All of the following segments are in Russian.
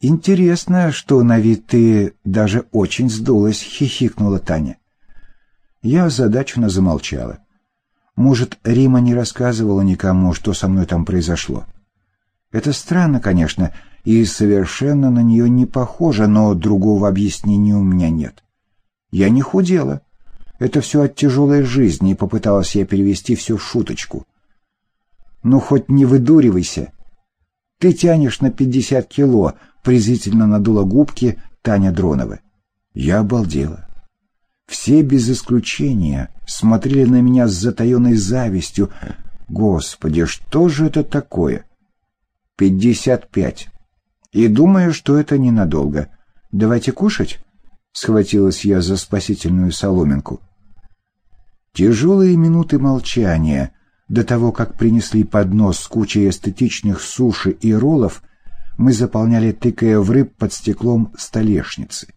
«Интересно, что на вид ты даже очень сдулась», — хихикнула Таня. Я озадаченно замолчала. Может, Рима не рассказывала никому, что со мной там произошло. Это странно, конечно, и совершенно на нее не похоже, но другого объяснения у меня нет. Я не худела. Это все от тяжелой жизни, и попыталась я перевести все в шуточку. «Ну, хоть не выдуривайся. Ты тянешь на пятьдесят кило», — презрительно надула губки Таня Дронова. Я обалдела. Все без исключения смотрели на меня с затаенной завистью. Господи, что же это такое? Пятьдесят пять. И думаю, что это ненадолго. Давайте кушать? Схватилась я за спасительную соломинку. Тяжелые минуты молчания до того, как принесли поднос с кучей эстетичных суши и роллов, мы заполняли, тыкая в рыб под стеклом столешницы.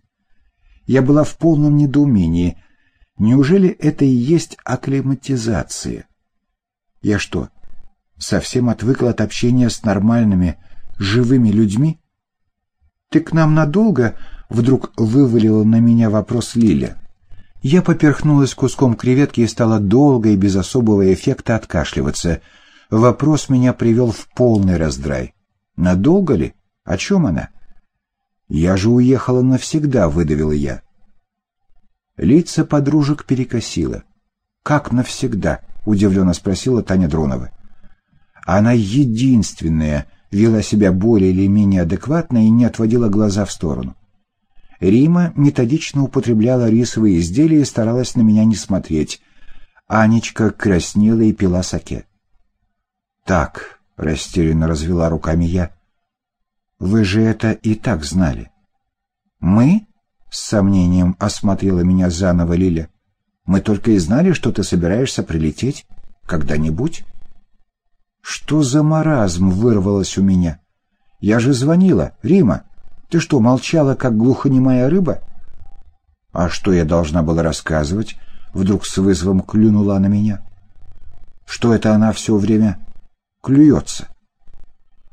Я была в полном недоумении. Неужели это и есть акклиматизация? Я что, совсем отвыкла от общения с нормальными, живыми людьми? Ты к нам надолго? Вдруг вывалила на меня вопрос Лиля. Я поперхнулась куском креветки и стала долго и без особого эффекта откашливаться. Вопрос меня привел в полный раздрай. Надолго ли? О чем она? «Я же уехала навсегда», — выдавила я. Лица подружек перекосило. «Как навсегда?» — удивленно спросила Таня Дронова. Она единственная вела себя более или менее адекватно и не отводила глаза в сторону. Рима методично употребляла рисовые изделия и старалась на меня не смотреть. Анечка краснела и пила саке. «Так», — растерянно развела руками я, вы же это и так знали. Мы? С сомнением осмотрела меня заново Лиля. Мы только и знали, что ты собираешься прилететь когда-нибудь. Что за маразм вырвалось у меня? Я же звонила, Рима. Ты что, молчала, как глухонемая рыба? А что я должна была рассказывать? Вдруг с вызовом клюнула на меня. Что это она все время клюется?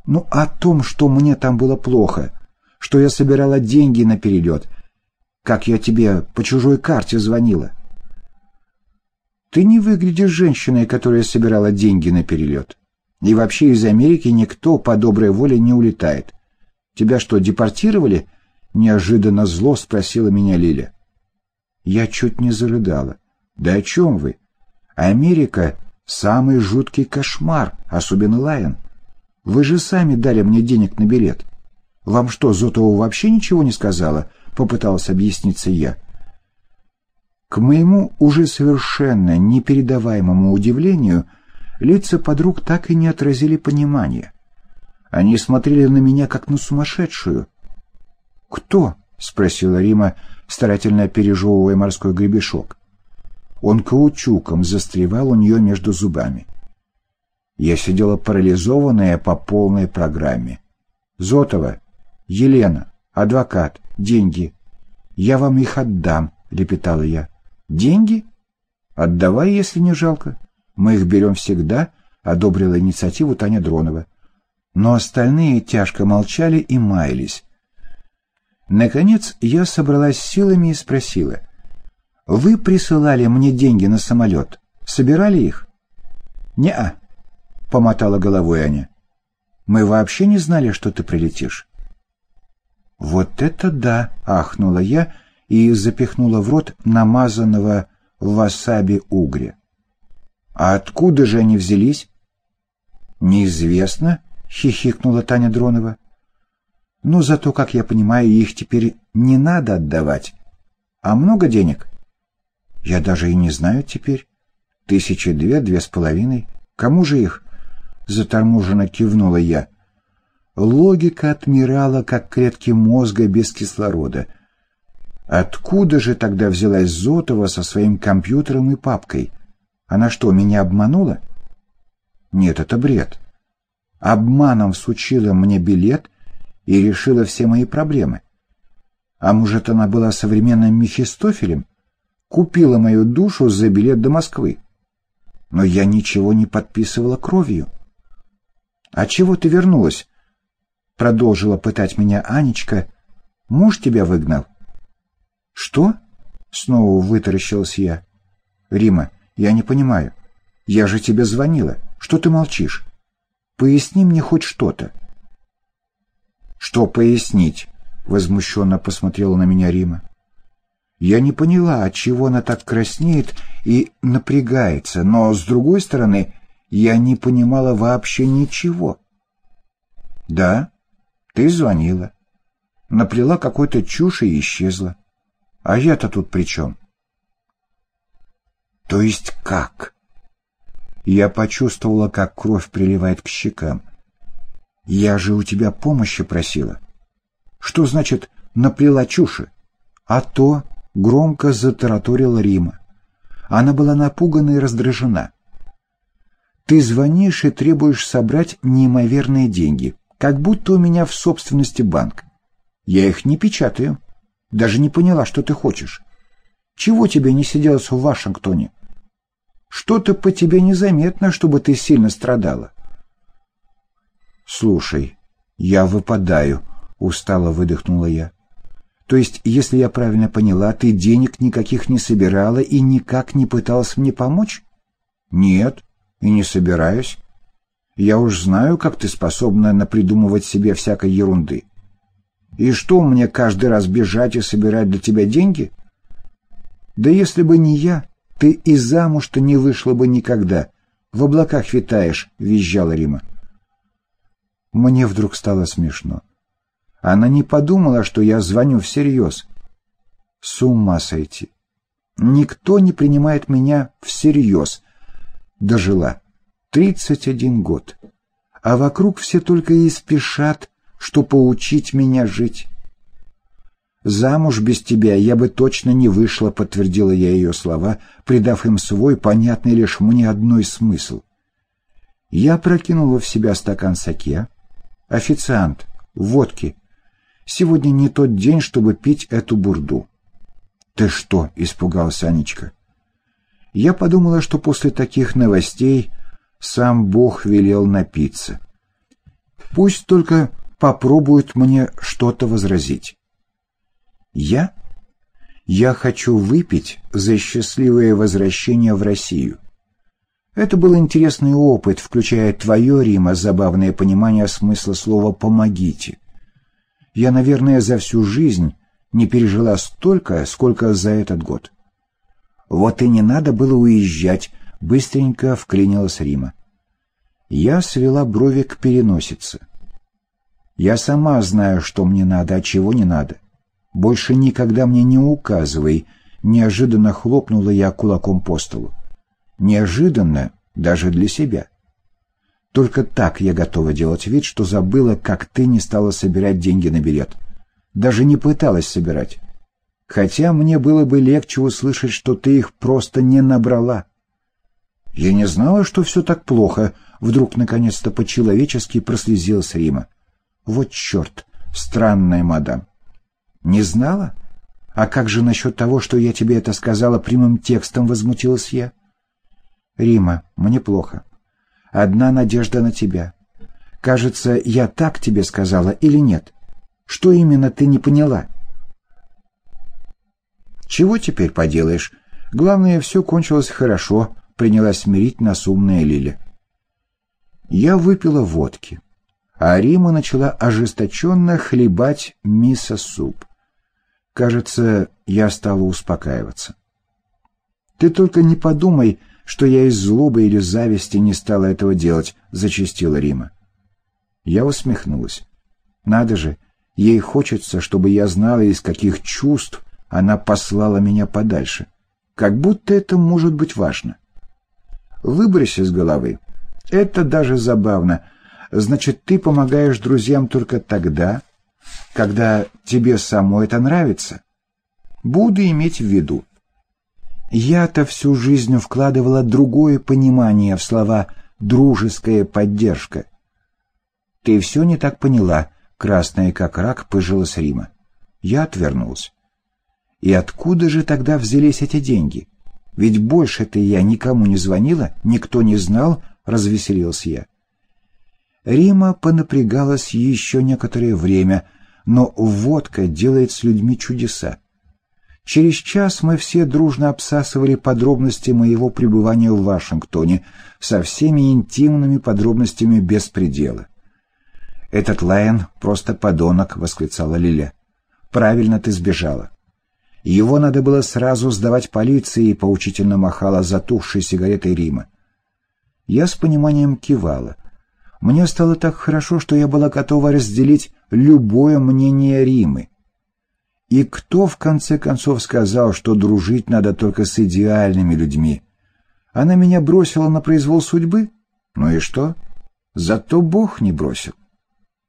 Ну, о том, что мне там было плохо, что я собирала деньги на перелет, как я тебе по чужой карте звонила. Ты не выглядишь женщиной, которая собирала деньги на перелет. И вообще из Америки никто по доброй воле не улетает. Тебя что, депортировали? Неожиданно зло спросила меня Лиля. Я чуть не зарыдала. Да о чем вы? Америка — самый жуткий кошмар, особенно Лайон. Вы же сами дали мне денег на билет. Вам что, Зотова вообще ничего не сказала?» — попытался объясниться я. К моему уже совершенно непередаваемому удивлению, лица подруг так и не отразили понимания. Они смотрели на меня, как на сумасшедшую. «Кто?» — спросила Рима, старательно пережевывая морской гребешок. Он каучуком застревал у нее между зубами. Я сидела парализованная по полной программе. «Зотова, Елена, адвокат, деньги. Я вам их отдам», — лепетала я. «Деньги? Отдавай, если не жалко. Мы их берем всегда», — одобрила инициативу Таня Дронова. Но остальные тяжко молчали и маялись. Наконец я собралась силами и спросила. «Вы присылали мне деньги на самолет. Собирали их?» «Не-а», — помотала головой Аня. «Мы вообще не знали, что ты прилетишь». «Вот это да!» — ахнула я и запихнула в рот намазанного васаби угря. «А откуда же они взялись?» «Неизвестно», — хихикнула Таня Дронова. «Но зато, как я понимаю, их теперь не надо отдавать. А много денег?» «Я даже и не знаю теперь. Тысячи две, две с половиной. Кому же их?» — заторможенно кивнула я. Логика отмирала, как клетки мозга без кислорода. Откуда же тогда взялась Зотова со своим компьютером и папкой? Она что, меня обманула? Нет, это бред. Обманом всучила мне билет и решила все мои проблемы. А может, она была современным Мефистофелем? Купила мою душу за билет до Москвы. Но я ничего не подписывала кровью. «А чего ты вернулась?» продолжила пытать меня Анечка, муж тебя выгнал. Что? Снова вытаращилась я. Рима, я не понимаю. Я же тебе звонила. Что ты молчишь? Поясни мне хоть что-то. Что пояснить? Возмущенно посмотрела на меня Рима. Я не поняла, от чего она так краснеет и напрягается, но, с другой стороны, я не понимала вообще ничего. Да, ты звонила. Наплела какой-то чушь и исчезла. А я-то тут при чем? То есть как? Я почувствовала, как кровь приливает к щекам. Я же у тебя помощи просила. Что значит «наплела чуши»? А то громко затараторила Рима. Она была напугана и раздражена. Ты звонишь и требуешь собрать неимоверные деньги, как будто у меня в собственности банк. Я их не печатаю. Даже не поняла, что ты хочешь. Чего тебе не сиделось в Вашингтоне? Что-то по тебе незаметно, чтобы ты сильно страдала. Слушай, я выпадаю, устало выдохнула я. То есть, если я правильно поняла, ты денег никаких не собирала и никак не пыталась мне помочь? Нет, и не собираюсь. Я уж знаю, как ты способна напридумывать себе всякой ерунды. И что, мне каждый раз бежать и собирать для тебя деньги? Да если бы не я, ты и замуж-то не вышла бы никогда. В облаках витаешь, — визжала Рима. Мне вдруг стало смешно. Она не подумала, что я звоню всерьез. С ума сойти. Никто не принимает меня всерьез. Дожила. Тридцать один год. А вокруг все только и спешат, что поучить меня жить. «Замуж без тебя я бы точно не вышла», — подтвердила я ее слова, придав им свой, понятный лишь мне одной смысл. Я прокинула в себя стакан саке. «Официант, водки. Сегодня не тот день, чтобы пить эту бурду». «Ты что?» — испугался Анечка. Я подумала, что после таких новостей сам Бог велел напиться. Пусть только попробует мне что-то возразить. Я? Я хочу выпить за счастливое возвращение в Россию. Это был интересный опыт, включая твое, Рима, забавное понимание смысла слова «помогите». Я, наверное, за всю жизнь не пережила столько, сколько за этот год. Вот и не надо было уезжать, быстренько вклинилась Рима. Я свела брови к переносице. Я сама знаю, что мне надо, а чего не надо. Больше никогда мне не указывай. Неожиданно хлопнула я кулаком по столу. Неожиданно даже для себя. Только так я готова делать вид, что забыла, как ты не стала собирать деньги на билет. Даже не пыталась собирать. Хотя мне было бы легче услышать, что ты их просто не набрала. Я не знала, что все так плохо. Вдруг, наконец-то, по-человечески прослезилась Рима. Вот черт, странная мадам. Не знала? А как же насчет того, что я тебе это сказала прямым текстом, возмутилась я? Рима, мне плохо. Одна надежда на тебя. Кажется, я так тебе сказала или нет? Что именно ты не поняла? Чего теперь поделаешь? Главное, все кончилось хорошо, принялась смирить нас умная Лиля. Я выпила водки а Рима начала ожесточенно хлебать мисо-суп. Кажется, я стала успокаиваться. «Ты только не подумай, что я из злобы или зависти не стала этого делать», — зачастила Рима. Я усмехнулась. «Надо же, ей хочется, чтобы я знала, из каких чувств она послала меня подальше. Как будто это может быть важно. Выбрось из головы. Это даже забавно — Значит, ты помогаешь друзьям только тогда, когда тебе самой это нравится? Буду иметь в виду. Я-то всю жизнь вкладывала другое понимание в слова «дружеская поддержка». Ты все не так поняла, красная как рак пыжилась Рима. Я отвернулась. И откуда же тогда взялись эти деньги? Ведь больше-то я никому не звонила, никто не знал, развеселился я. Рима понапрягалась еще некоторое время, но водка делает с людьми чудеса. Через час мы все дружно обсасывали подробности моего пребывания в Вашингтоне со всеми интимными подробностями без предела. «Этот Лайон просто подонок», — восклицала Лиля. «Правильно ты сбежала». Его надо было сразу сдавать полиции, поучительно махала затухшей сигаретой Рима. Я с пониманием кивала. Мне стало так хорошо, что я была готова разделить любое мнение Римы. И кто, в конце концов, сказал, что дружить надо только с идеальными людьми? Она меня бросила на произвол судьбы? Ну и что? Зато Бог не бросил.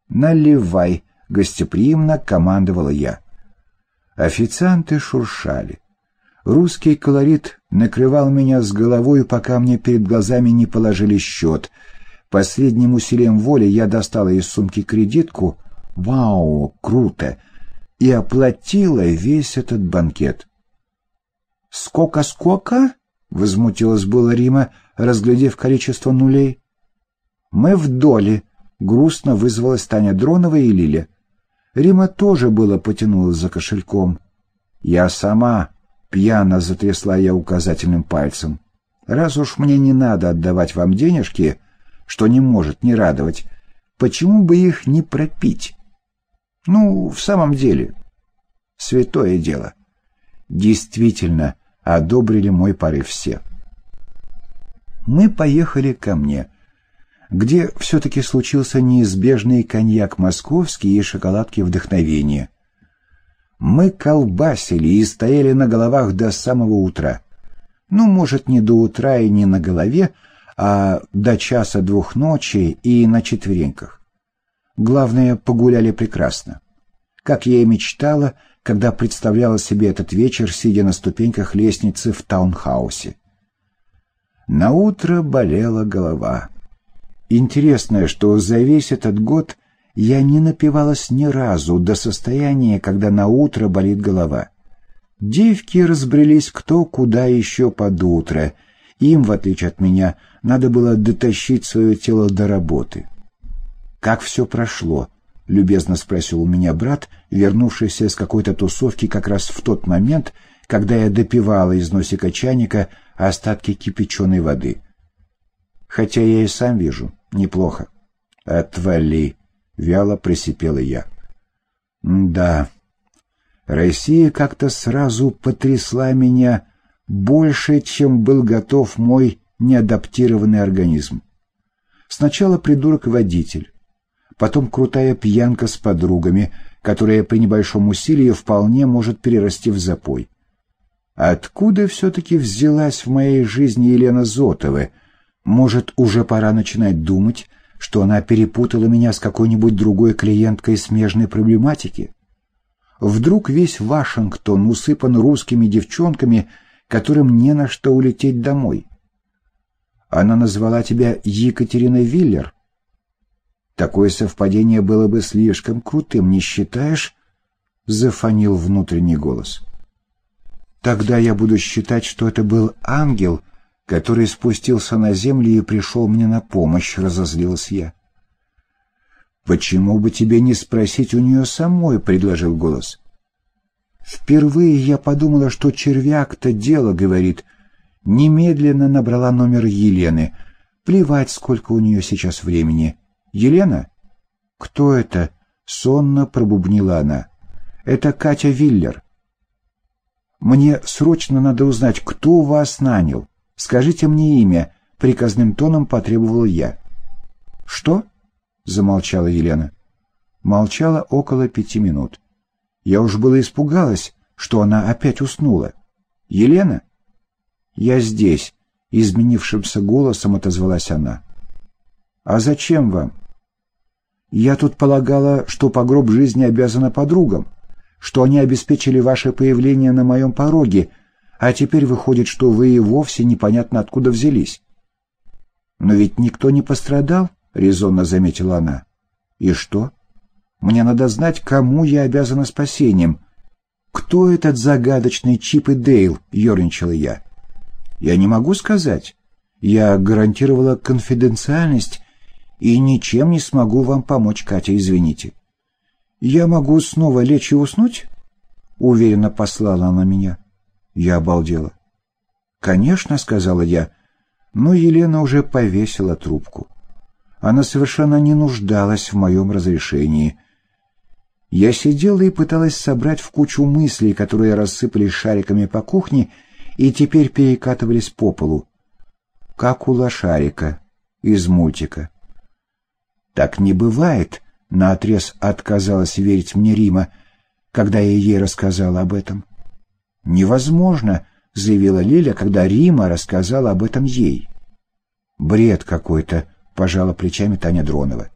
«Наливай», — гостеприимно командовала я. Официанты шуршали. Русский колорит накрывал меня с головой, пока мне перед глазами не положили счет. Последним усилием воли я достала из сумки кредитку. Вау, круто! И оплатила весь этот банкет. «Сколько-сколько?» — возмутилась была Рима, разглядев количество нулей. «Мы в доле», — грустно вызвалась Таня Дронова и Лиля. Рима тоже было потянулась за кошельком. «Я сама», — пьяно затрясла я указательным пальцем. «Раз уж мне не надо отдавать вам денежки, что не может не радовать, почему бы их не пропить?» Ну, в самом деле, святое дело. Действительно, одобрили мой порыв все. Мы поехали ко мне, где все-таки случился неизбежный коньяк московский и шоколадки вдохновения. Мы колбасили и стояли на головах до самого утра. Ну, может, не до утра и не на голове, а до часа-двух ночи и на четвереньках. Главное, погуляли прекрасно. Как я и мечтала, когда представляла себе этот вечер, сидя на ступеньках лестницы в таунхаусе. На утро болела голова. Интересно, что за весь этот год я не напивалась ни разу до состояния, когда на утро болит голова. Девки разбрелись кто куда еще под утро. Им, в отличие от меня, надо было дотащить свое тело до работы. «Как все прошло?» — любезно спросил у меня брат, вернувшийся с какой-то тусовки как раз в тот момент, когда я допивала из носика чайника остатки кипяченой воды. «Хотя я и сам вижу. Неплохо». «Отвали!» — вяло присипела я. «Да, Россия как-то сразу потрясла меня больше, чем был готов мой неадаптированный организм. Сначала придурок-водитель, потом крутая пьянка с подругами, которая при небольшом усилии вполне может перерасти в запой. Откуда все-таки взялась в моей жизни Елена Зотова? Может, уже пора начинать думать, что она перепутала меня с какой-нибудь другой клиенткой смежной проблематики? Вдруг весь Вашингтон усыпан русскими девчонками, которым не на что улететь домой. Она назвала тебя Екатерина Виллер, Такое совпадение было бы слишком крутым, не считаешь? Зафонил внутренний голос. Тогда я буду считать, что это был ангел, который спустился на землю и пришел мне на помощь, разозлилась я. «Почему бы тебе не спросить у нее самой?» — предложил голос. Впервые я подумала, что червяк-то дело, говорит. Немедленно набрала номер Елены. Плевать, сколько у нее сейчас времени. «Елена?» «Кто это?» — сонно пробубнила она. «Это Катя Виллер». «Мне срочно надо узнать, кто вас нанял. Скажите мне имя», — приказным тоном потребовал я. «Что?» — замолчала Елена. Молчала около пяти минут. Я уж было испугалась, что она опять уснула. «Елена?» «Я здесь», — изменившимся голосом отозвалась она. «А зачем вам?» Я тут полагала, что по гроб жизни обязана подругам, что они обеспечили ваше появление на моем пороге, а теперь выходит, что вы и вовсе непонятно откуда взялись. Но ведь никто не пострадал, — резонно заметила она. И что? Мне надо знать, кому я обязана спасением. Кто этот загадочный Чип и Дейл, — ерничала я. Я не могу сказать. Я гарантировала конфиденциальность и ничем не смогу вам помочь, Катя, извините. Я могу снова лечь и уснуть? Уверенно послала она меня. Я обалдела. Конечно, сказала я, но Елена уже повесила трубку. Она совершенно не нуждалась в моем разрешении. Я сидела и пыталась собрать в кучу мыслей, которые рассыпались шариками по кухне и теперь перекатывались по полу. Как у лошарика из мультика. «Так не бывает», — наотрез отказалась верить мне Рима, когда я ей рассказала об этом. «Невозможно», — заявила Лиля, когда Рима рассказала об этом ей. «Бред какой-то», — пожала плечами Таня Дронова.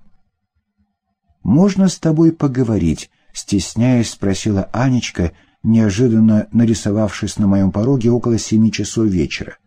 «Можно с тобой поговорить?» — стесняясь, спросила Анечка, неожиданно нарисовавшись на моем пороге около семи часов вечера.